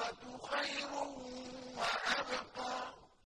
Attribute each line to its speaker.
Speaker 1: الْآخِرَةُ خَيْرٌ